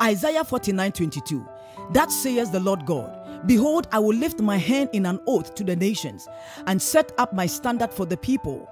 Isaiah 49 22. That says the Lord God. Behold, I will lift my hand in an oath to the nations and set up my standard for the people.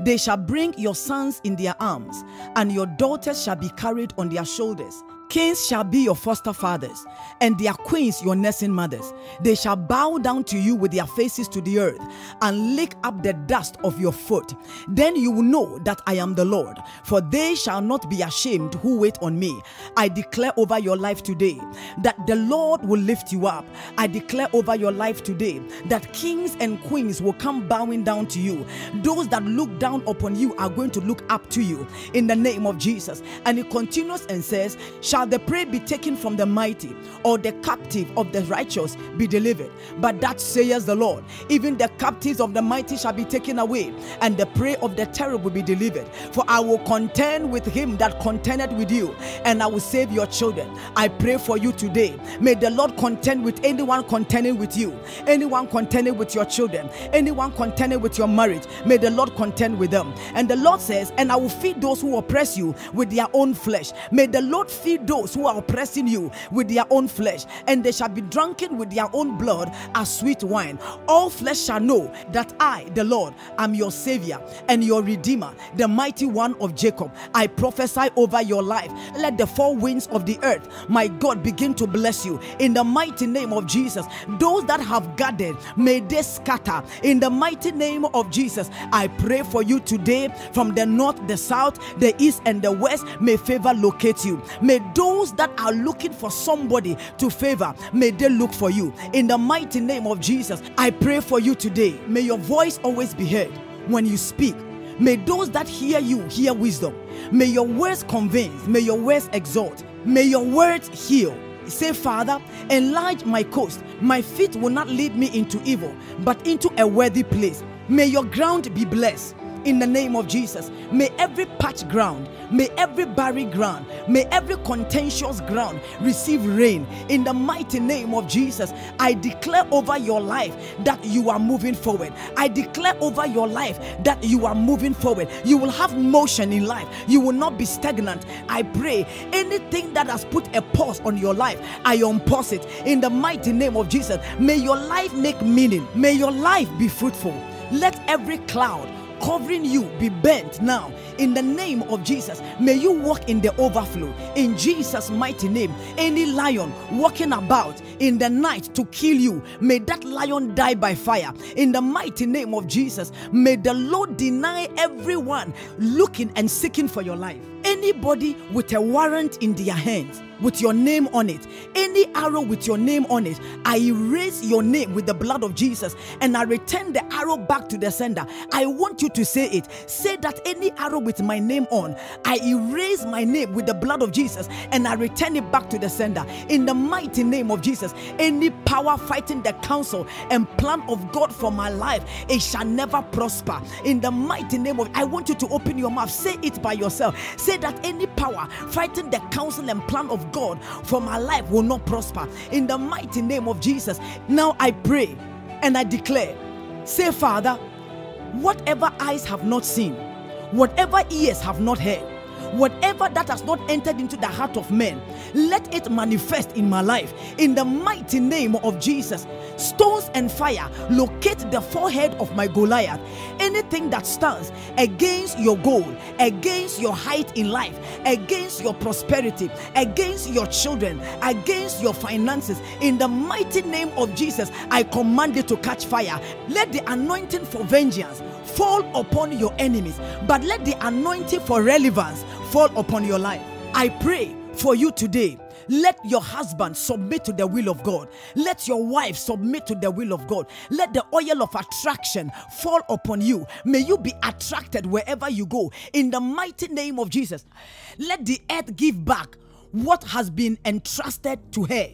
They shall bring your sons in their arms, and your daughters shall be carried on their shoulders. Kings shall be your foster fathers, and their queens your nursing mothers. They shall bow down to you with their faces to the earth and lick up the dust of your foot. Then you will know that I am the Lord, for they shall not be ashamed who wait on me. I declare over your life today that the Lord will lift you up. I declare over your life today that kings and queens will come bowing down to you. Those that look down upon you are going to look up to you in the name of Jesus. And it continues and says, Shall the prey be taken from the mighty, or the captive of the righteous be delivered? But that says the Lord, even the captives of the mighty shall be taken away, and the prey of the terrible be delivered. For I will contend with him that contended with you, and I will save your children. I pray for you today. May the Lord contend with anyone contending with you, anyone contending with your children, anyone contending with your marriage. May the Lord contend with them. And the Lord says, And I will feed those who oppress you with their own flesh. May the Lord feed those who are oppressing you with their own flesh, and they shall be drunken with their own blood as sweet wine. All flesh shall know that I, the Lord, am your Savior and your Redeemer, the mighty one of Jacob. I prophesy over your life. Let the four winds of the earth, my God, begin to bless you in the mighty name of Jesus. Those that have gathered, may they scatter in the mighty name of Jesus. I pray for you today from the north, the south, the east, and the west. May favor locate you. May those that are looking for somebody to favor, may they look for you. In the mighty name of Jesus, I pray for you today. May your voice always be heard when you speak. May those that hear you hear wisdom. May your words convince. May your words exalt. May your words heal. Say, Father, enlarge my coast. My feet will not lead me into evil, but into a worthy place. May your ground be blessed in the name of Jesus. May every patch ground, may every barren ground, may every contentious ground receive rain in the mighty name of Jesus. I declare over your life that you are moving forward. I declare over your life that you are moving forward. You will have motion in life, you will not be stagnant. I pray anything that has put a pause on your life, I unpause it in the mighty name of Jesus. May your life make meaning, may your life be fruitful. Let every cloud covering you be bent now in the name of Jesus. May you walk in the overflow in Jesus' mighty name. Any lion walking about in the night to kill you, may that lion die by fire in the mighty name of Jesus. May the Lord deny everyone looking and seeking for your life. Anybody with a warrant in their hands with your name on it, any arrow with your name on it, I erase your name with the blood of Jesus and I return the arrow back to the sender. I want you to say it. Say that any arrow with my name on, I erase my name with the blood of Jesus and I return it back to the sender. In the mighty name of Jesus, any power fighting the counsel and plan of God for my life, it shall never prosper. In the mighty name of, I want you to open your mouth. Say it by yourself. Say that any power fighting the counsel and plan of God for my life will not prosper. In the mighty name of Jesus. Now I pray and I declare, say, Father, whatever eyes have not seen, whatever ears have not heard, whatever that has not entered into the heart of men, let it manifest in my life. In the mighty name of Jesus, stones and fire locate the forehead of my Goliath. Anything that stands against your goal, against your height in life, against your prosperity, against your children, against your finances, in the mighty name of Jesus, I command it to catch fire. Let the anointing for vengeance fall upon your enemies, but let the anointing for relevance fall upon your life. I pray for you today. Let your husband submit to the will of God. Let your wife submit to the will of God. Let the oil of attraction fall upon you. May you be attracted wherever you go. In the mighty name of Jesus, let the earth give back what has been entrusted to her.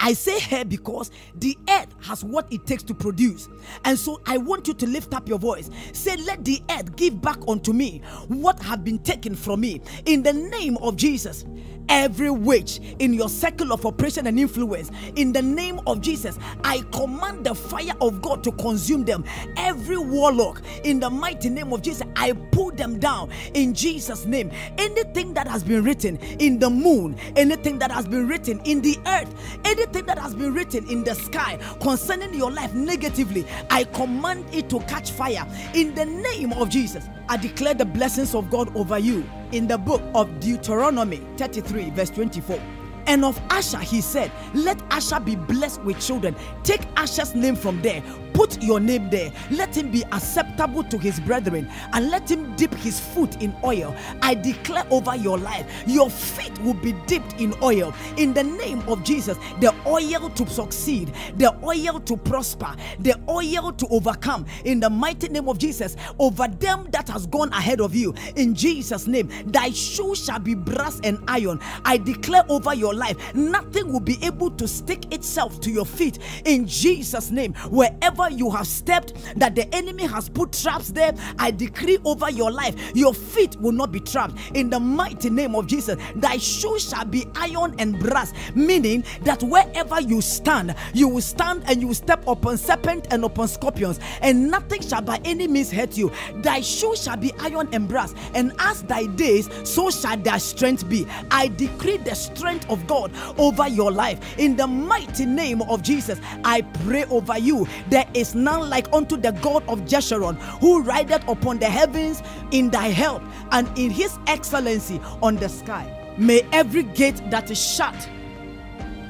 I say her because the earth has what it takes to produce. And so I want you to lift up your voice. Say, Let the earth give back unto me what have been taken from me in the name of Jesus. Every witch in your circle of oppression and influence, in the name of Jesus, I command the fire of God to consume them. Every warlock, in the mighty name of Jesus, I pull them down in Jesus' name. Anything that has been written in the moon, anything that has been written in the earth, anything that has been written in the sky concerning your life negatively, I command it to catch fire in the name of Jesus. I declare the blessings of God over you in the book of Deuteronomy 33, verse 24. And of Asher, he said, Let Asher be blessed with children. Take Asher's name from there. Put your name there. Let him be acceptable to his brethren and let him dip his foot in oil. I declare over your life, your feet will be dipped in oil. In the name of Jesus, the oil to succeed, the oil to prosper, the oil to overcome. In the mighty name of Jesus, over them that has gone ahead of you. In Jesus' name, thy shoe shall be brass and iron. I declare over your life, nothing will be able to stick itself to your feet. In Jesus' name, wherever you have stepped, that the enemy has put traps there, I decree over your life, your feet will not be trapped. In the mighty name of Jesus, thy shoes shall be iron and brass, meaning that wherever you stand, you will stand and you will step upon serpent and upon scorpions, and nothing shall by any means hurt you. Thy shoes shall be iron and brass, and as thy days, so shall thy strength be. I decree the strength of God over your life. In the mighty name of Jesus, I pray over you. There is none like unto the God of Jeshurun, who rideth upon the heavens in thy help and in his excellency on the sky. May every gate that is shut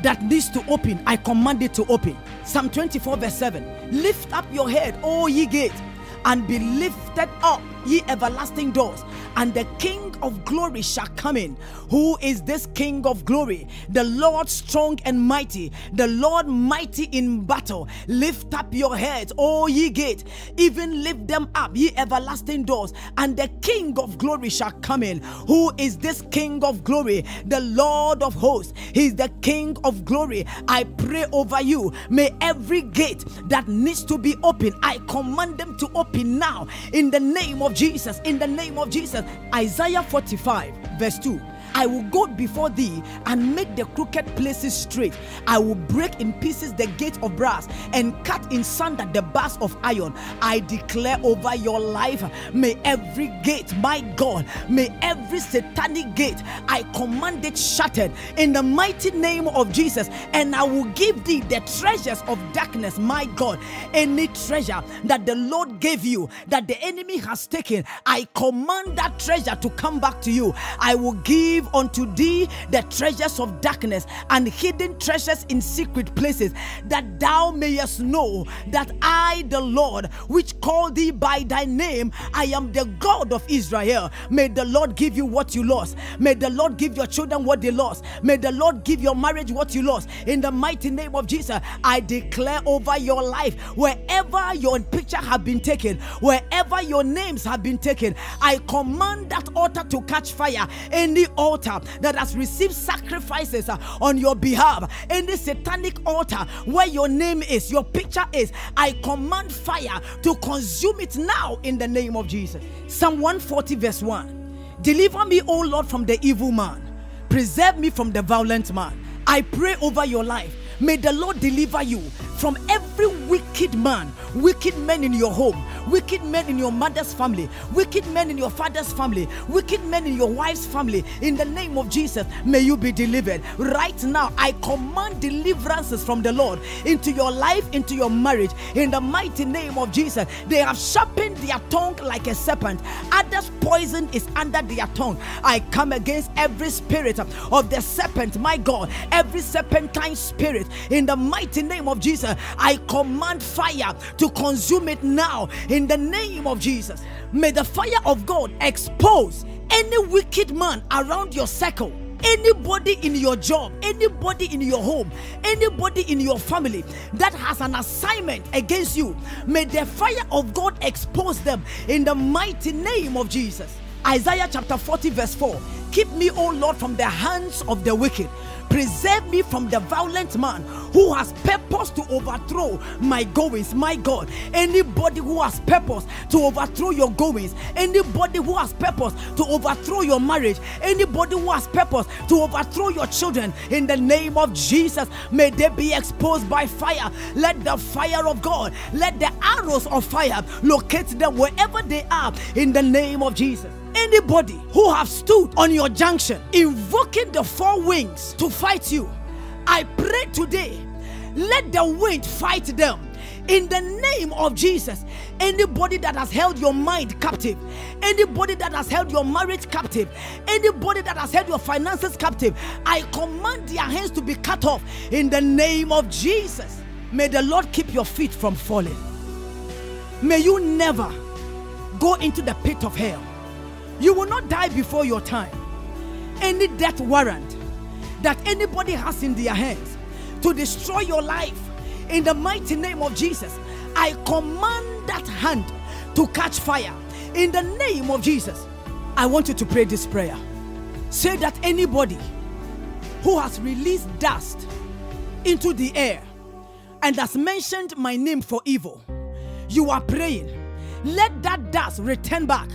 that needs to open, I command it to open. Psalm 24, verse 7 Lift up your head, O ye gates, and be lifted up, ye everlasting doors, and the King of glory shall come in. Who is this King of glory? The Lord strong and mighty, the Lord mighty in battle. Lift up your heads, O ye gate, even lift them up, ye everlasting doors, and the King of glory shall come in. Who is this King of glory? The Lord of hosts. He's the King of glory. I pray over you. May every gate that needs to be open, I command them to open now in the name of Jesus. In the name of Jesus. Isaiah 45, verse 2. I will go before thee and make the crooked places straight. I will break in pieces the gate of brass and cut in sunder the bars of iron. I declare over your life, may every gate, my God, may every satanic gate, I command it shattered in the mighty name of Jesus. And I will give thee the treasures of darkness, my God. Any treasure that the Lord gave you, that the enemy has taken, I command that treasure to come back to you. I will give unto thee the treasures of darkness and hidden treasures in secret places, that thou mayest know that I, the Lord, which called thee by thy name, I am the God of Israel. May the Lord give you what you lost. May the Lord give your children what they lost. May the Lord give your marriage what you lost. In the mighty name of Jesus, I declare over your life, wherever your picture have been taken, wherever your names have been taken, I command that altar to catch fire. Any altar altar that has received sacrifices uh, on your behalf, any satanic altar where your name is, your picture is, I command fire to consume it now in the name of Jesus. Psalm 140, verse 1 Deliver me, O Lord, from the evil man, preserve me from the violent man. I pray over your life. May the Lord deliver you from every wicked man, wicked men in your home, wicked men in your mother's family, wicked men in your father's family, wicked men in your wife's family. In the name of Jesus, may you be delivered. Right now, I command deliverances from the Lord into your life, into your marriage. In the mighty name of Jesus, they have sharpened their tongue like a serpent. Others' poison is under their tongue. I come against every spirit of the serpent, my God, every serpentine spirit in the mighty name of Jesus. I command fire to consume it now in the name of Jesus. May the fire of God expose any wicked man around your circle anybody in your job, anybody in your home, anybody in your family that has an assignment against you, may the fire of God expose them in the mighty name of Jesus. Isaiah chapter 40, verse 4 Keep me, O Lord, from the hands of the wicked Preserve me from the violent man who has purpose to overthrow my goings. My God, anybody who has purpose to overthrow your goings, anybody who has purpose to overthrow your marriage, anybody who has purpose to overthrow your children, in the name of Jesus, may they be exposed by fire. Let the fire of God, let the arrows of fire locate them wherever they are, in the name of Jesus anybody who have stood on your junction invoking the four winds to fight you i pray today let the wind fight them in the name of Jesus. Anybody that has held your mind captive, anybody that has held your marriage captive, anybody that has held your finances captive, I command their hands to be cut off in the name of Jesus. May the Lord keep your feet from falling. May you never go into the pit of hell. You will not die before your time. Any death warrant that anybody has in their hands to destroy your life, in the mighty name of Jesus, I command that hand to catch fire. In the name of Jesus, I want you to pray this prayer. Say that anybody who has released dust into the air and has mentioned my name for evil, you are praying, let that dust return back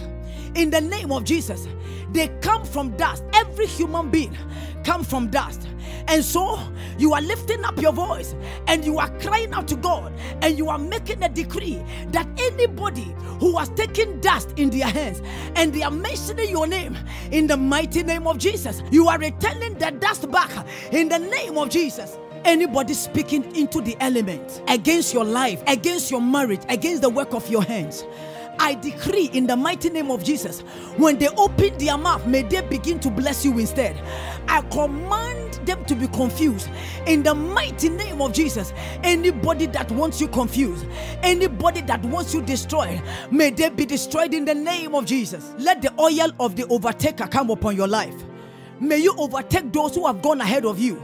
in the name of Jesus. They come from dust. Every human being come from dust. And so you are lifting up your voice and you are crying out to God and you are making a decree that anybody who has taken dust in their hands and they are mentioning your name in the mighty name of Jesus, you are returning the dust back in the name of Jesus anybody speaking into the element against your life, against your marriage, against the work of your hands. I decree in the mighty name of Jesus, when they open their mouth, may they begin to bless you instead. I command them to be confused in the mighty name of Jesus. Anybody that wants you confused, anybody that wants you destroyed, may they be destroyed in the name of Jesus. Let the oil of the overtaker come upon your life. May you overtake those who have gone ahead of you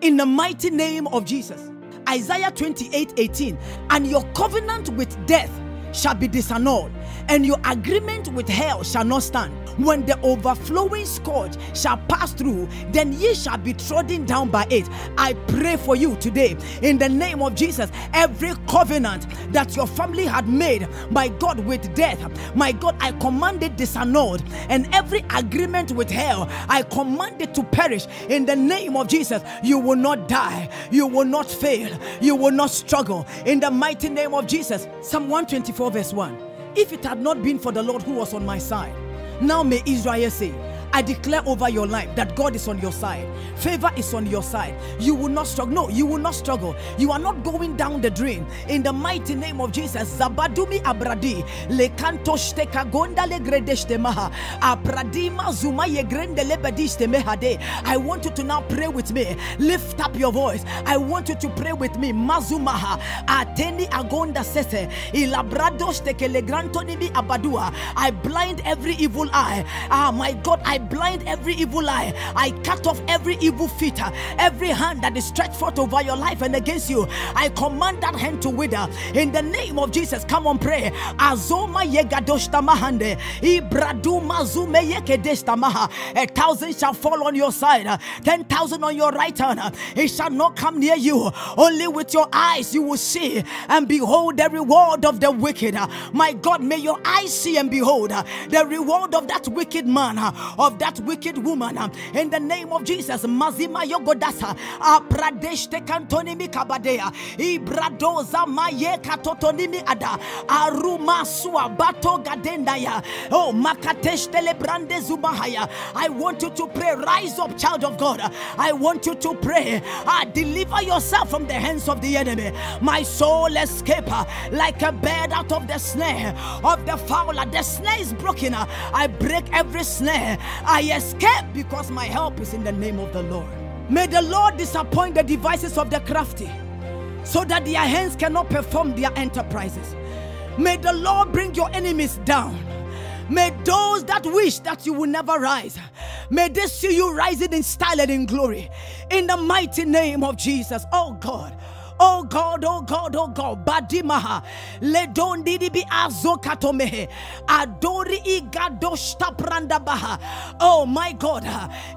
in the mighty name of Jesus. Isaiah 28 18, and your covenant with death shall be disannulled, and your agreement with hell shall not stand. When the overflowing scourge shall pass through, then ye shall be trodden down by it. I pray for you today in the name of Jesus. Every covenant that your family had made, my God, with death, my God, I command it disannulled, and every agreement with hell, I command it to perish in the name of Jesus. You will not die, you will not fail, you will not struggle in the mighty name of Jesus. Psalm 124, verse 1. If it had not been for the Lord who was on my side, now may Israel say, I declare over your life that God is on your side. Favor is on your side. You will not struggle. No, you will not struggle. You are not going down the drain. In the mighty name of Jesus, Zabadumi Abradi, Lekanto Shteka Gonda Legredeshte Maha, Abradima Zuma Yegrende Lebediste Mehade. I want you to now pray with me. Lift up your voice. I want you to pray with me. Mazumaha, Ateni Agonda Sese, Ilabradosh Tekelegrantonimi Abadua. I blind every evil eye. Ah, my God, I blind every evil eye. I cut off every evil feet, every hand that is stretched forth over your life and against you. I command that hand to wither in the name of Jesus. Come on, pray. Azoma yegadoshta mahande, ibraduma zume yekedesta maha. A thousand shall fall on your side, ten thousand on your right hand. It shall not come near you. Only with your eyes you will see and behold the reward of the wicked. My God, may your eyes see and behold the reward of that wicked man, of that wicked woman. Um, in the name of Jesus, Mazima Yogodasa, Apradeshte Kantonimi Kabadea, Ibradoza Maye Katotonimi Ada, Aruma Sua Bato Gadendaya, Oh Makateshte Lebrande Zubahaya. I want you to pray, rise up, child of God. I want you to pray, ah, deliver yourself from the hands of the enemy. My soul escape ah, like a bird out of the snare of the fowler. The snare is broken. Ah. I break every snare. I escape because my help is in the name of the Lord. May the Lord disappoint the devices of the crafty so that their hands cannot perform their enterprises. May the Lord bring your enemies down. May those that wish that you will never rise, may they see you rising in style and in glory. In the mighty name of Jesus, oh God. Oh God, oh God, oh God. Badimaha. Dibi azokatomehe. Adori igadoshta prandabaha. Oh my God.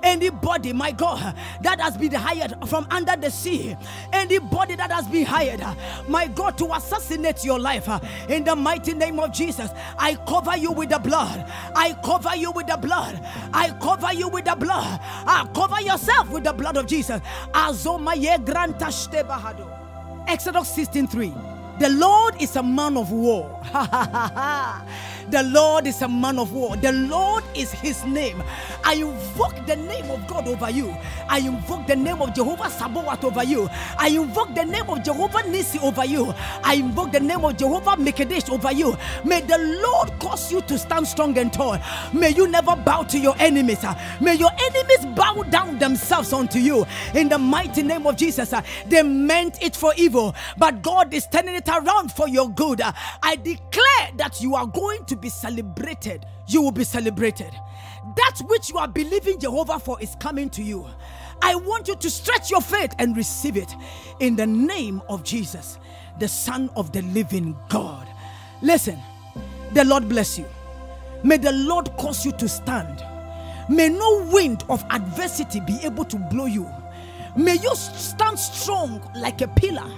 Anybody, my God, that has been hired from under the sea. Anybody that has been hired, my God, to assassinate your life. In the mighty name of Jesus, I cover you with the blood. I cover you with the blood. I cover you with the blood. I cover yourself with the blood of Jesus. Azomaye grantashte bahado. Exodus 16:3. The Lord is a man of war. the Lord is a man of war. The Lord is his name. I invoke the name of God over you. I invoke the name of Jehovah Sabaoth over you. I invoke the name of Jehovah Nissi over you. I invoke the name of Jehovah Mekadesh over you. May the Lord cause you to stand strong and tall. May you never bow to your enemies. May your enemies bow down themselves unto you. In the mighty name of Jesus, they meant it for evil, but God is turning it around for your good. I declare that you are going to be celebrated. You will be celebrated. That which you are believing Jehovah for is coming to you. I want you to stretch your faith and receive it in the name of Jesus, the Son of the living God. Listen, the Lord bless you. May the Lord cause you to stand. May no wind of adversity be able to blow you. May you stand strong like a pillar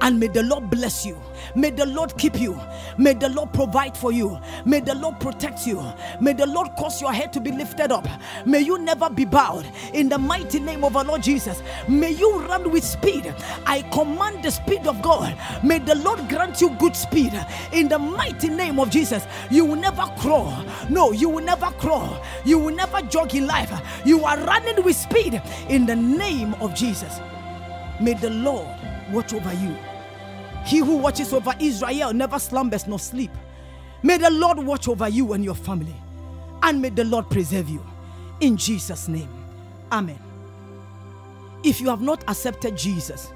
and may the Lord bless you. May the Lord keep you. May the Lord provide for you. May the Lord protect you. May the Lord cause your head to be lifted up. May you never be bowed. In the mighty name of our Lord Jesus, may you run with speed. I command the speed of God. May the Lord grant you good speed. In the mighty name of Jesus, you will never crawl. No, you will never crawl. You will never jog in life. You are running with speed in the name of Jesus. May the Lord watch over you. He who watches over Israel never slumbers nor sleep. May the Lord watch over you and your family. And may the Lord preserve you. In Jesus' name. Amen. If you have not accepted Jesus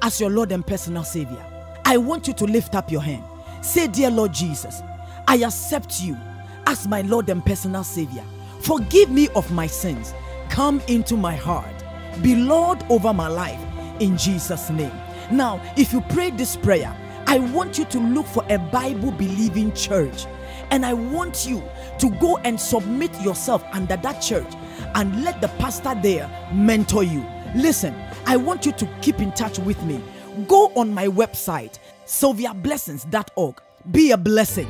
as your Lord and personal Savior, I want you to lift up your hand. Say, Dear Lord Jesus, I accept you as my Lord and personal Savior. Forgive me of my sins. Come into my heart. Be Lord over my life in Jesus' name. Now, if you pray this prayer, I want you to look for a Bible believing church. And I want you to go and submit yourself under that church and let the pastor there mentor you. Listen, I want you to keep in touch with me. Go on my website, sylviablessings.org. Be a blessing.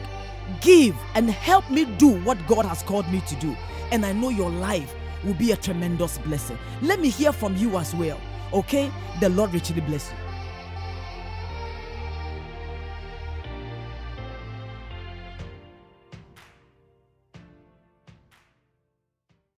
Give and help me do what God has called me to do. And I know your life will be a tremendous blessing. Let me hear from you as well. Okay? The Lord richly bless you.